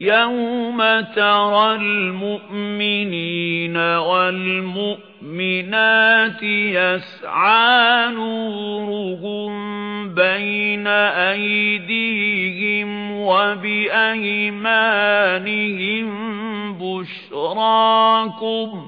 يَوْمَ تَرَى الْمُؤْمِنِينَ وَالْمُؤْمِنَاتِ يَسْعَىٰ نُورُهُم بَيْنَ أَيْدِيهِمْ وَبِأَيْمَانِهِم بُشْرَاكُمُ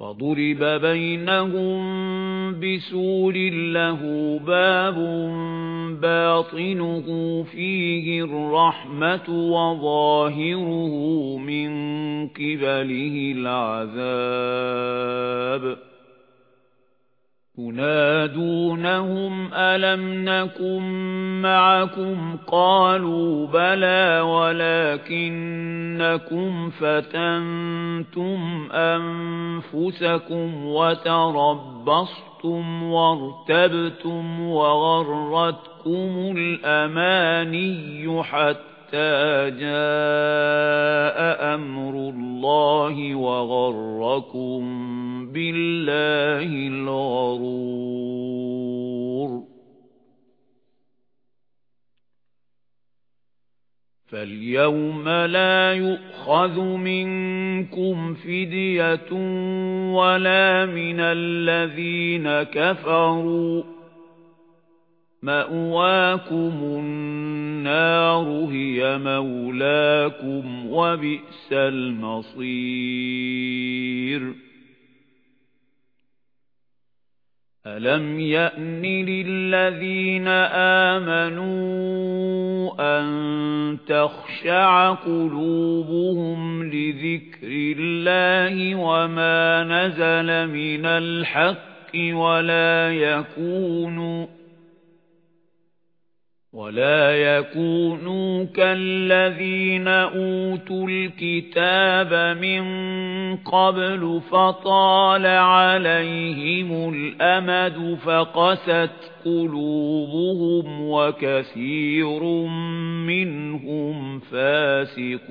فَضُرِبَ بَيْنَهُم بِسُورٍ لَّهُ بَابٌ بَاطِنُهُ فِيهِ الرَّحْمَةُ وَظَاهِرُهُ مِن قِبَلِهِ الْعَذَابُ يُنَادُونَهُمْ أَلَمْ نَكُن مَّعَكُمْ؟ قَالُوا بَلَى وَلَكِنَّكُمْ فَتَنتُمْ أَنفُسَكُمْ وَتَرَبَّصْتُمْ وَارْتَبْتُمْ وَغَرَّتْكُمُ الْأَمَانِيُّ حَتَّى جَاءَ أَمْرُ اللَّهِ وَغَرَّكُم بِاللَّهِ الْغَرُورُ. فَالْيَوْمَ لَا يُؤْخَذُ مِنكُمْ فِدْيَةٌ وَلَا مِنَ الَّذِينَ كَفَرُوا. مَأْوَاكُمُ النَّارُ هِيَ مَوْلَاكُمْ وَبِئْسَ الْمَصِيرُ. أَلَمْ يَأْنِ لِلَّذِينَ آمَنُوا أَن تَخْشَعَ قُلُوبُهُمْ لِذِكْرِ اللَّهِ وَمَا نَزَلَ مِنَ الْحَقِّ وَلَا يَكُونُوا وَلَا يَكُونُوا كَالَّذِينَ أُوتُوا الْكِتَابَ مِنْ قَبْلُ فَطَالَ عَلَيْهِمُ الْأَمَدُ فَقَسَتْ قُلُوبُهُمْ وَكَثِيرٌ مِنْهُمْ فَاسِقُونَ